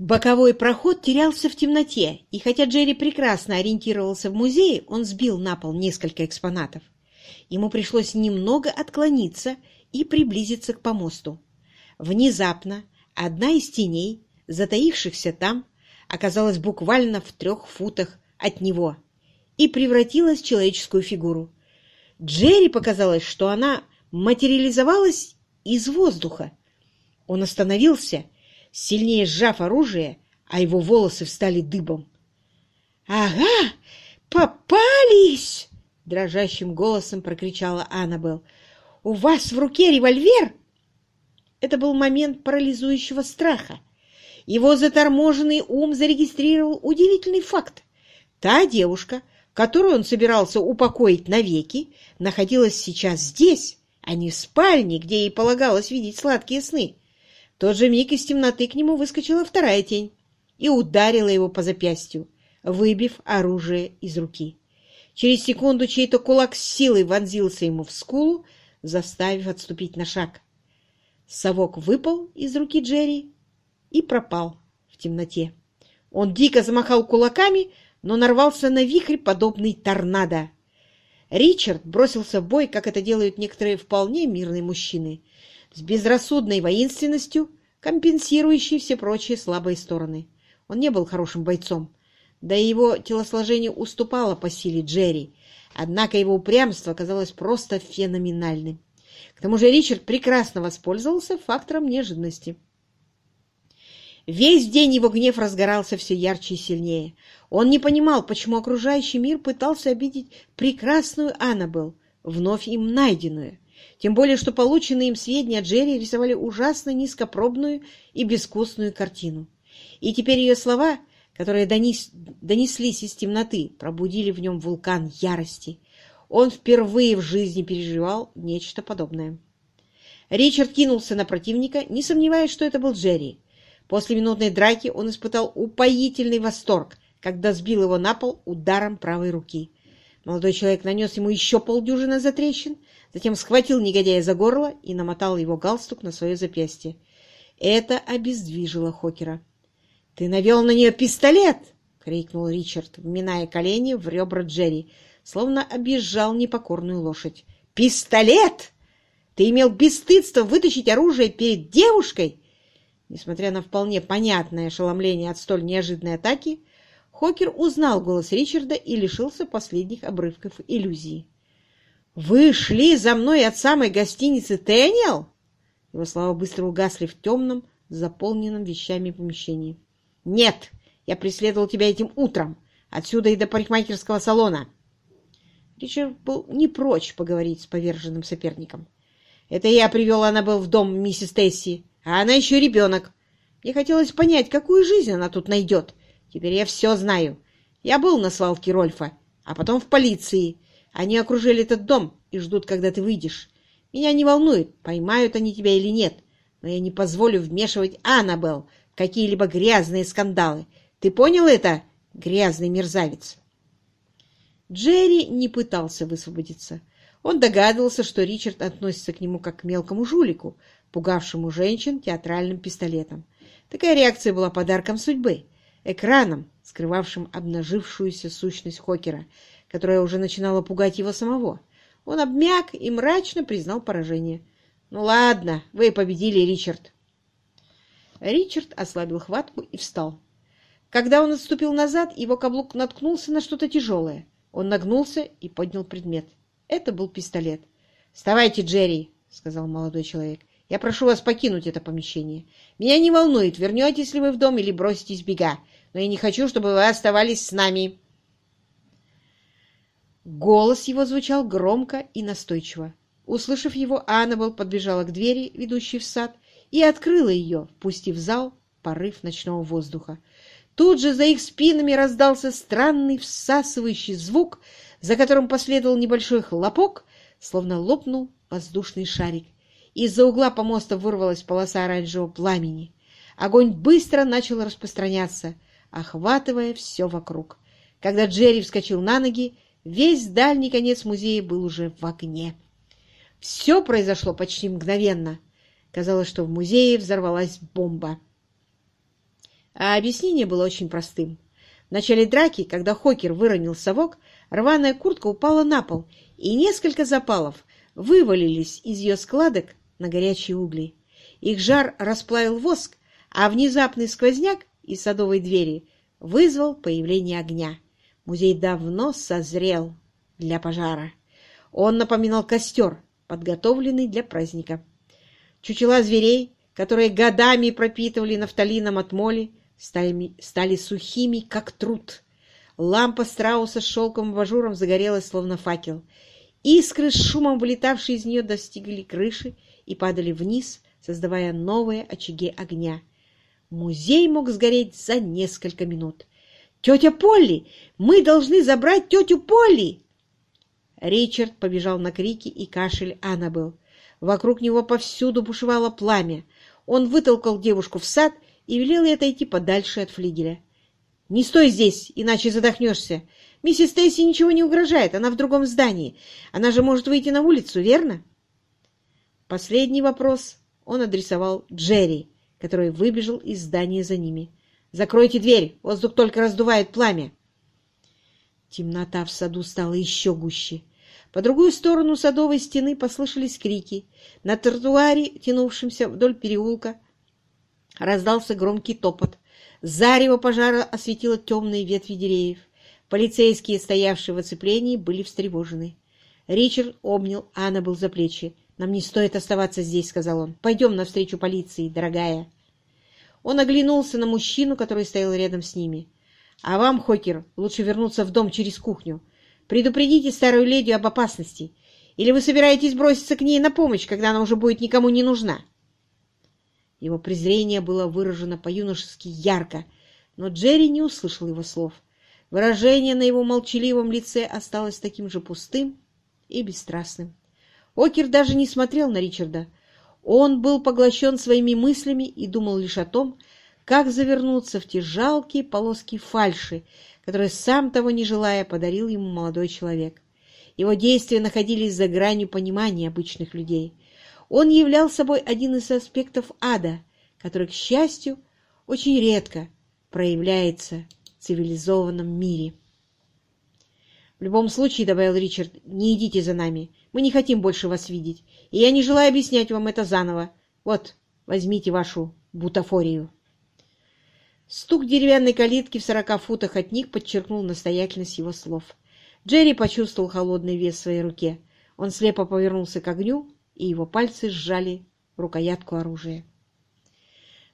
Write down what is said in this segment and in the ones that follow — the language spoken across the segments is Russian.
Боковой проход терялся в темноте, и хотя Джерри прекрасно ориентировался в музее, он сбил на пол несколько экспонатов. Ему пришлось немного отклониться и приблизиться к помосту. Внезапно одна из теней, затаившихся там, оказалась буквально в трех футах от него и превратилась в человеческую фигуру. Джерри показалось, что она материализовалась из воздуха. Он остановился, сильнее сжав оружие, а его волосы встали дыбом. «Ага, попались!» — дрожащим голосом прокричала Аннабелл. «У вас в руке револьвер?» Это был момент парализующего страха. Его заторможенный ум зарегистрировал удивительный факт. Та девушка, которую он собирался упокоить навеки, находилась сейчас здесь, а не в спальне, где ей полагалось видеть сладкие сны. Тот же миг из темноты к нему выскочила вторая тень и ударила его по запястью, выбив оружие из руки. Через секунду чей-то кулак с силой вонзился ему в скулу, заставив отступить на шаг. Совок выпал из руки Джерри и пропал в темноте. Он дико замахал кулаками, но нарвался на вихрь, подобный торнадо. Ричард бросился в бой, как это делают некоторые вполне мирные мужчины, с безрассудной воинственностью, компенсирующей все прочие слабые стороны. Он не был хорошим бойцом, да и его телосложение уступало по силе Джерри, однако его упрямство казалось просто феноменальным. К тому же Ричард прекрасно воспользовался фактором неожиданности. Весь день его гнев разгорался все ярче и сильнее. Он не понимал, почему окружающий мир пытался обидеть прекрасную Аннабелл, вновь им найденную. Тем более, что полученные им сведения Джерри рисовали ужасно низкопробную и безвкусную картину. И теперь ее слова, которые донес, донеслись из темноты, пробудили в нем вулкан ярости. Он впервые в жизни переживал нечто подобное. Ричард кинулся на противника, не сомневаясь, что это был Джерри. После минутной драки он испытал упоительный восторг, когда сбил его на пол ударом правой руки. Молодой человек нанес ему еще полдюжины затрещин, затем схватил негодяя за горло и намотал его галстук на свое запястье. Это обездвижило Хокера. — Ты навел на нее пистолет! — крикнул Ричард, вминая колени в ребра Джерри, словно объезжал непокорную лошадь. — Пистолет! Ты имел бесстыдство вытащить оружие перед девушкой? Несмотря на вполне понятное ошеломление от столь неожиданной атаки, Хокер узнал голос Ричарда и лишился последних обрывков иллюзии. «Вы шли за мной от самой гостиницы Тэниел?» Его слова быстро угасли в темном, заполненном вещами помещении. «Нет, я преследовал тебя этим утром, отсюда и до парикмахерского салона». Ричард был не прочь поговорить с поверженным соперником. «Это я привел Аннабелл в дом миссис Тесси. А она еще ребенок. Мне хотелось понять, какую жизнь она тут найдет. Теперь я все знаю. Я был на свалке Рольфа, а потом в полиции. Они окружили этот дом и ждут, когда ты выйдешь. Меня не волнует, поймают они тебя или нет, но я не позволю вмешивать Аннабелл в какие-либо грязные скандалы. Ты понял это, грязный мерзавец?» Джерри не пытался высвободиться. Он догадывался, что Ричард относится к нему как к мелкому жулику, пугавшему женщин театральным пистолетом. Такая реакция была подарком судьбы, экраном, скрывавшим обнажившуюся сущность Хокера, которая уже начинала пугать его самого. Он обмяк и мрачно признал поражение. «Ну ладно, вы победили, Ричард». Ричард ослабил хватку и встал. Когда он отступил назад, его каблук наткнулся на что-то тяжелое. Он нагнулся и поднял предмет. Это был пистолет. «Вставайте, Джерри!» — сказал молодой человек. Я прошу вас покинуть это помещение. Меня не волнует, вернетесь ли вы в дом или броситесь бега, но я не хочу, чтобы вы оставались с нами. Голос его звучал громко и настойчиво. Услышав его, Аннабелл подбежала к двери, ведущей в сад, и открыла ее, впустив в зал порыв ночного воздуха. Тут же за их спинами раздался странный всасывающий звук, за которым последовал небольшой хлопок, словно лопнул воздушный шарик. Из-за угла помоста вырвалась полоса оранжевого пламени. Огонь быстро начал распространяться, охватывая все вокруг. Когда Джерри вскочил на ноги, весь дальний конец музея был уже в огне. Все произошло почти мгновенно. Казалось, что в музее взорвалась бомба. А объяснение было очень простым. В начале драки, когда Хокер выронил совок, рваная куртка упала на пол, и несколько запалов вывалились из ее складок на горячие угли. Их жар расплавил воск, а внезапный сквозняк из садовой двери вызвал появление огня. Музей давно созрел для пожара. Он напоминал костер, подготовленный для праздника. Чучела зверей, которые годами пропитывали нафталином от моли, стали, стали сухими, как труд. Лампа страуса с шелковым абажуром загорелась, словно факел. Искры с шумом, вылетавшие из нее, достигли крыши и падали вниз, создавая новые очаги огня. Музей мог сгореть за несколько минут. «Тетя Полли! Мы должны забрать тетю Полли!» Ричард побежал на крики и кашель Аннабелл. Вокруг него повсюду бушевало пламя. Он вытолкал девушку в сад и велел ей отойти подальше от флигеля. «Не стой здесь, иначе задохнешься. Миссис Стейси ничего не угрожает, она в другом здании. Она же может выйти на улицу, верно?» Последний вопрос он адресовал Джерри, который выбежал из здания за ними. «Закройте дверь, воздух только раздувает пламя». Темнота в саду стала еще гуще. По другую сторону садовой стены послышались крики. На тротуаре, тянувшемся вдоль переулка, раздался громкий топот. Зарево пожара осветило темные ветви деревьев. Полицейские, стоявшие в оцеплении, были встревожены. Ричард обнял Аннабелл за плечи. «Нам не стоит оставаться здесь», — сказал он. «Пойдем навстречу полиции, дорогая». Он оглянулся на мужчину, который стоял рядом с ними. «А вам, Хокер, лучше вернуться в дом через кухню. Предупредите старую леди об опасности. Или вы собираетесь броситься к ней на помощь, когда она уже будет никому не нужна?» Его презрение было выражено по-юношески ярко, но Джерри не услышал его слов. Выражение на его молчаливом лице осталось таким же пустым и бесстрастным. Окер даже не смотрел на Ричарда. Он был поглощен своими мыслями и думал лишь о том, как завернуться в те жалкие полоски фальши, которые, сам того не желая, подарил ему молодой человек. Его действия находились за гранью понимания обычных людей. Он являл собой один из аспектов ада, который, к счастью, очень редко проявляется в цивилизованном мире. «В любом случае, — добавил Ричард, — не идите за нами. Мы не хотим больше вас видеть, и я не желаю объяснять вам это заново. Вот, возьмите вашу бутафорию». Стук деревянной калитки в сорока футах от них подчеркнул настоятельность его слов. Джерри почувствовал холодный вес в своей руке. Он слепо повернулся к огню, и его пальцы сжали рукоятку оружия.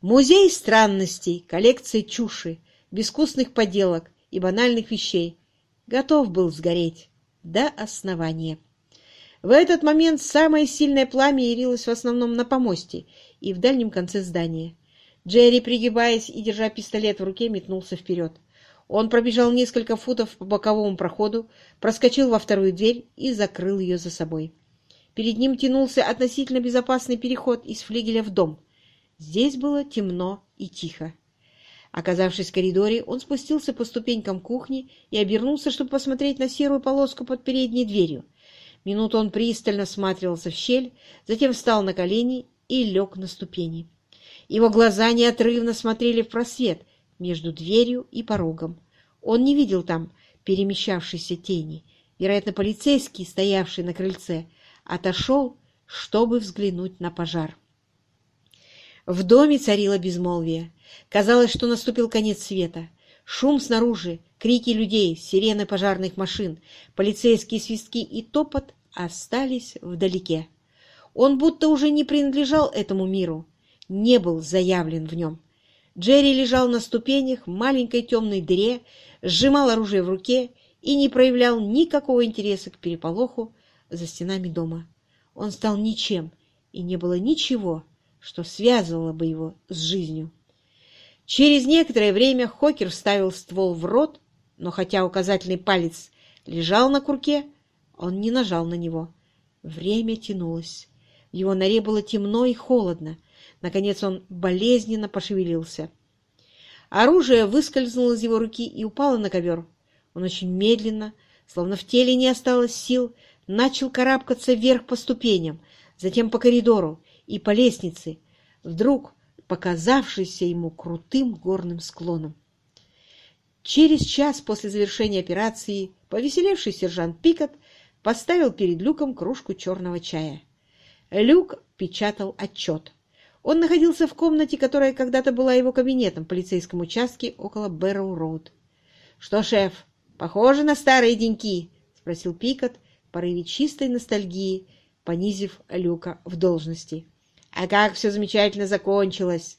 Музей странностей, коллекция чуши, безвкусных поделок и банальных вещей готов был сгореть до основания. В этот момент самое сильное пламя ярилось в основном на помосте и в дальнем конце здания. Джерри, пригибаясь и держа пистолет в руке, метнулся вперед. Он пробежал несколько футов по боковому проходу, проскочил во вторую дверь и закрыл ее за собой. Перед ним тянулся относительно безопасный переход из флигеля в дом. Здесь было темно и тихо. Оказавшись в коридоре, он спустился по ступенькам кухни и обернулся, чтобы посмотреть на серую полоску под передней дверью. Минуту он пристально всматривался в щель, затем встал на колени и лег на ступени. Его глаза неотрывно смотрели в просвет между дверью и порогом. Он не видел там перемещавшейся тени. Вероятно, полицейский, стоявший на крыльце, отошел, чтобы взглянуть на пожар. В доме царило безмолвие. Казалось, что наступил конец света. Шум снаружи, крики людей, сирены пожарных машин, полицейские свистки и топот остались вдалеке. Он будто уже не принадлежал этому миру, не был заявлен в нем. Джерри лежал на ступенях в маленькой темной дыре, сжимал оружие в руке и не проявлял никакого интереса к переполоху, за стенами дома. Он стал ничем, и не было ничего, что связывало бы его с жизнью. Через некоторое время Хокер вставил ствол в рот, но хотя указательный палец лежал на курке, он не нажал на него. Время тянулось. В его норе было темно и холодно. Наконец он болезненно пошевелился. Оружие выскользнуло из его руки и упало на ковер. Он очень медленно, словно в теле не осталось сил, начал карабкаться вверх по ступеням, затем по коридору и по лестнице. Вдруг показавшийся ему крутым горным склоном. Через час после завершения операции повеселевший сержант Пикот поставил перед Люком кружку черного чая. Люк печатал отчет. Он находился в комнате, которая когда-то была его кабинетом в полицейском участке около Бэрроу-Роуд. — Что, шеф, похоже на старые деньки? — спросил Пикот порыве чистой ностальгии, понизив Люка в должности. — А как все замечательно закончилось!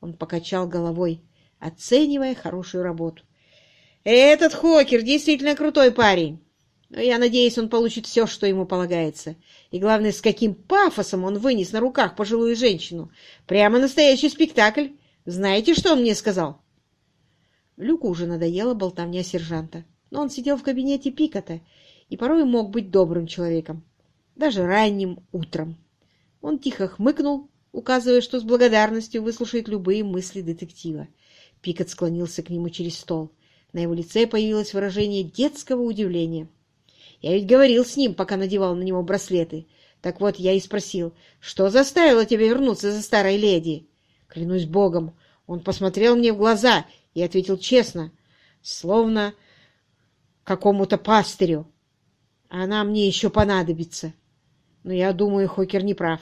Он покачал головой, оценивая хорошую работу. — Этот Хокер действительно крутой парень. Но я надеюсь, он получит все, что ему полагается. И главное, с каким пафосом он вынес на руках пожилую женщину. Прямо настоящий спектакль. Знаете, что он мне сказал? Люку уже надоела болтовня сержанта. Но он сидел в кабинете Пикота и порой мог быть добрым человеком. Даже ранним утром. Он тихо хмыкнул, указывая, что с благодарностью выслушает любые мысли детектива. Пикот склонился к нему через стол. На его лице появилось выражение детского удивления. Я ведь говорил с ним, пока надевал на него браслеты. Так вот, я и спросил, что заставило тебя вернуться за старой леди? Клянусь богом, он посмотрел мне в глаза и ответил честно, словно какому-то пастырю. Она мне еще понадобится. Но я думаю, Хокер не прав.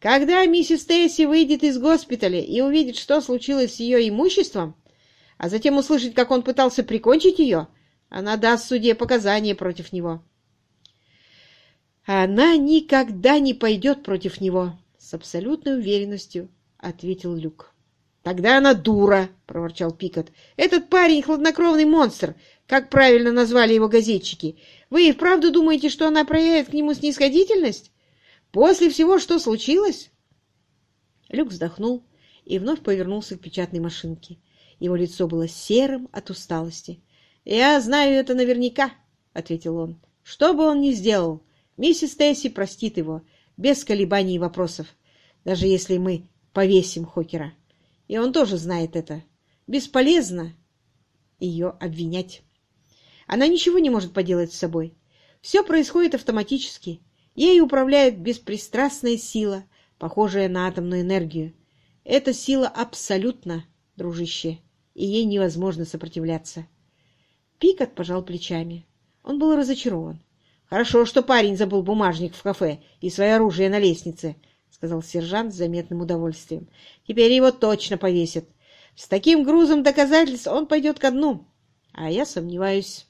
Когда миссис Тесси выйдет из госпиталя и увидит, что случилось с ее имуществом, а затем услышит, как он пытался прикончить ее, она даст суде показания против него. Она никогда не пойдет против него, с абсолютной уверенностью ответил Люк. Тогда она дура, проворчал Пикот. Этот парень хладнокровный монстр, как правильно назвали его газетчики. Вы и вправду думаете, что она проявит к нему снисходительность? После всего, что случилось? Люк вздохнул и вновь повернулся к печатной машинке. Его лицо было серым от усталости. «Я знаю это наверняка», — ответил он. «Что бы он ни сделал, миссис Тесси простит его, без колебаний и вопросов, даже если мы повесим Хокера. И он тоже знает это. Бесполезно ее обвинять. Она ничего не может поделать с собой. Все происходит автоматически. Ей управляет беспристрастная сила, похожая на атомную энергию. Эта сила абсолютно, дружище, и ей невозможно сопротивляться. Пикот пожал плечами. Он был разочарован. «Хорошо, что парень забыл бумажник в кафе и свое оружие на лестнице», — сказал сержант с заметным удовольствием. «Теперь его точно повесят. С таким грузом доказательств он пойдет ко дну. А я сомневаюсь».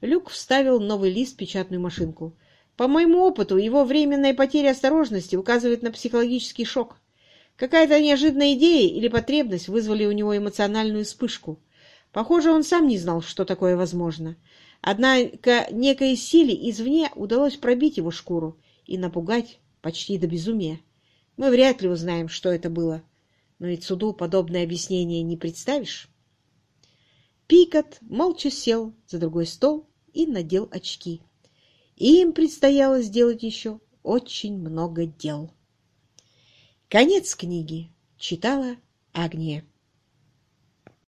Люк вставил новый лист в печатную машинку. «По моему опыту, его временная потеря осторожности указывает на психологический шок. Какая-то неожиданная идея или потребность вызвали у него эмоциональную вспышку. Похоже, он сам не знал, что такое возможно. Однако некой силе извне удалось пробить его шкуру и напугать почти до безумия. Мы вряд ли узнаем, что это было. Но и суду подобное объяснение не представишь. Пикот молча сел за другой стол и надел очки. Им предстояло сделать еще очень много дел. Конец книги. Читала Агния.